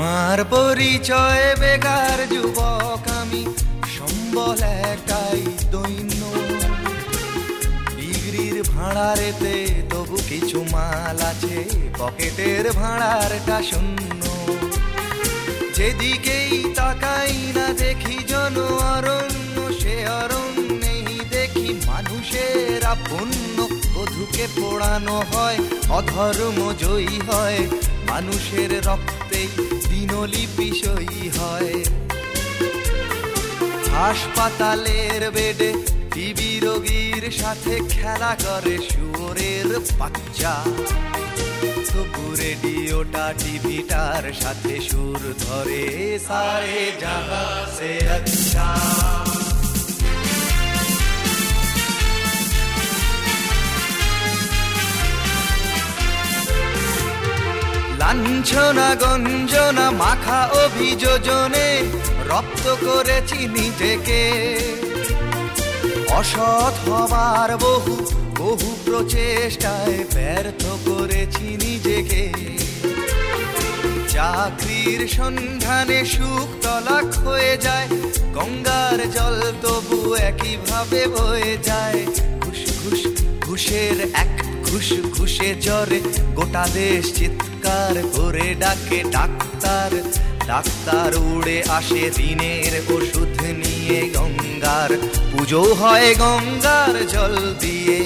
আমার পরিচয় বেকার যুবক আমি সম্বল একটাই দৈন্য। ডিগ্রির ভাড়ারেতে তবু কিছু মাল আছে, পকেটের ভাড়ারটা শূন্য। যেদিকেই তাকাই না দেখি জন অরণ্য, সে অরণ্যেই দেখি মানুষের আপন্য বধুকে পোড়ানো হয়, অধর্ম জয়ী হয় মানুষের রক্তেই দিনলিপি সই হয়। হাসপাতালের বেডে টিবি রোগীর সাথে খেলা করে শুয়োরের বাচ্চা। তবু রেডিওটা টিভিটার সাথে সুর ধরে, সারে জাহা সে আচ্ছা। লাঞ্ছনা, গঞ্জনা, মাখা অভিযোজনে রপ্ত করেছি নিজেকে। অসৎ হবার বহু বহু প্রচেষ্টায় ব্যর্থ করেছি নিজেকে। চাকরির সন্ধানে সুখ তলাক হয়ে যায়, গঙ্গার জল তবু একইভাবে বয়ে যায়। খুশ ঘুষ ঘুষের এক ঘুষ ঘুষে জ্বরে। গোটা দেশ চিৎকার করে ডাকে ডাক্তার। ডাক্তার উড়ে আসে ঋণের ওষুধ নিয়ে গঙ্গার। পুজো হয় গঙ্গার জল দিয়ে।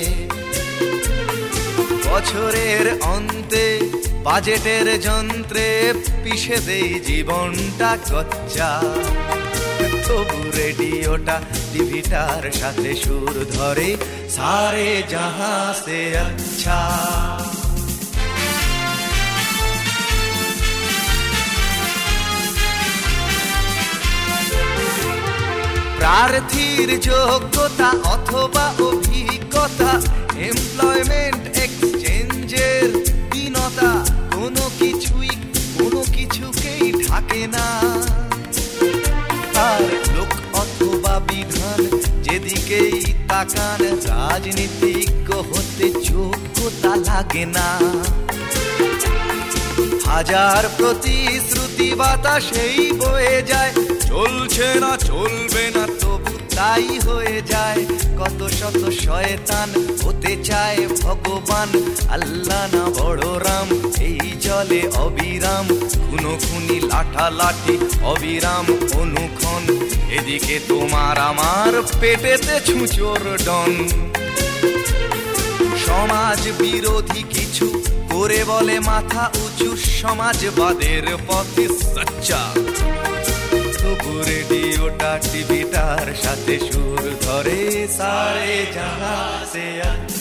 বছরের অন্তে বাজেটের যন্ত্রে পিষে দেই জীবনটা কচ্চা তবু রেডিওটা, টিভিটার সাথে সুর ধরে, সারে যাহা সে আচ্ছা। প্রার্থীর যোগ্যতা অথবা অভিজ্ঞতা এমপ্লয়মেন্ট এক্সচেঞ্জের যেদিকেই রাজনীতিজ্ঞ হতে যোগ্যতা লাগে না। হাজার প্রতিশ্রুতি বাতাসেই বয়ে যায়। চলছে না, চলবে না, তবু তাই হয়ে যায়। কত শত শয়তান হতে চায় ভগবান, আল্লাহ না বড় রাম, এই জলে অবিরাম। খুনো খুনি লাঠা লাঠি অবিরাম, অনুক্ষণ। এদিকে তোমার আমার পেটেতে ছুঁচোর ডন। সমাজ বিরোধী কিছু করে বলে মাথা উঁচু সমাজবাদের পথে সচ্চা। রেডিওটা টিভিটার সাথে সুর ধরে, সারে যাহা সে আচ্ছা